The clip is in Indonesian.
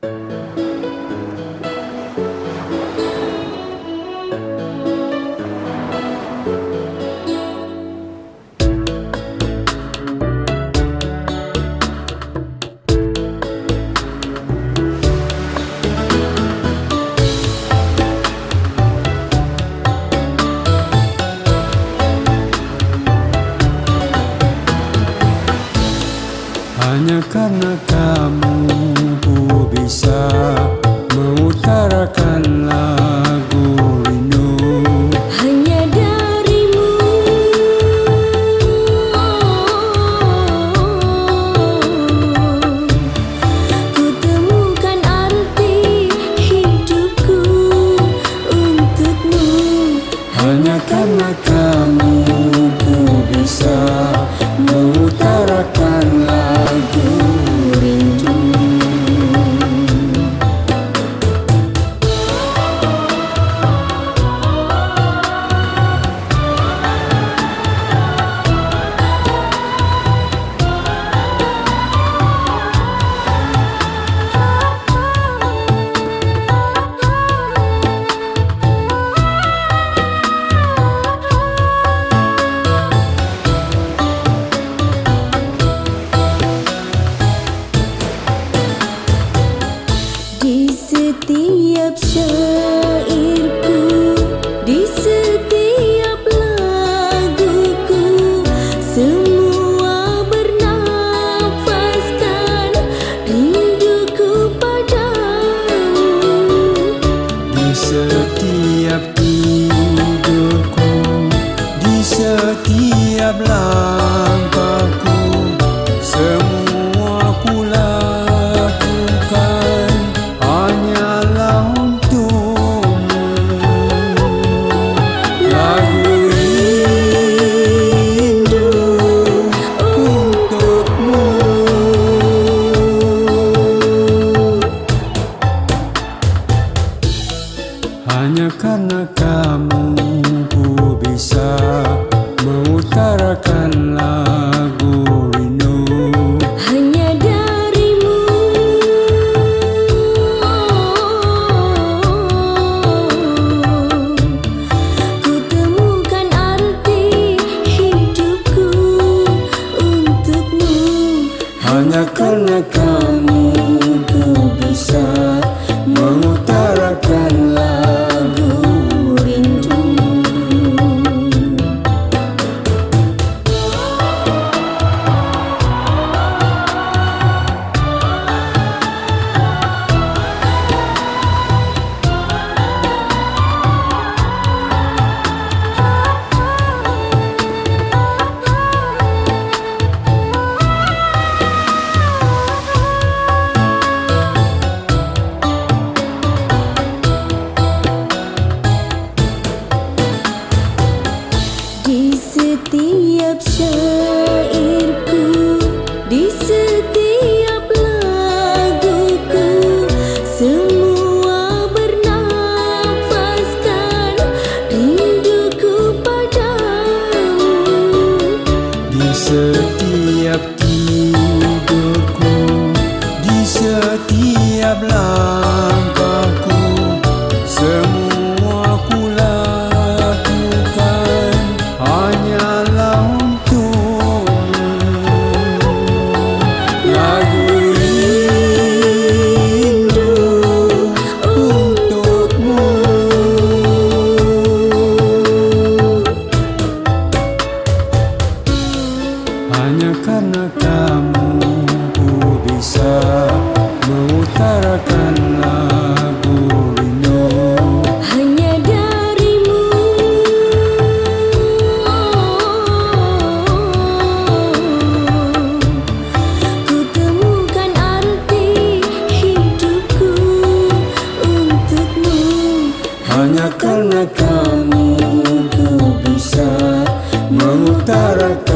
Hanya karena kamu bisa mengutarakan lagu rindu. Hanya darimu. Ku temukan arti hidupku untukmu. Hanya karena kamu ku bisa mengutarakan karena kamu ku bisa mengutarakan lagu rindu. Hanya darimu. Ku temukan arti hidupku untukmu. Hanya karena kamu setiap syairku Di setiap laguku Semua bernafaskan Rinduku padamu. Di setiap kamu ku bisa mengutarakan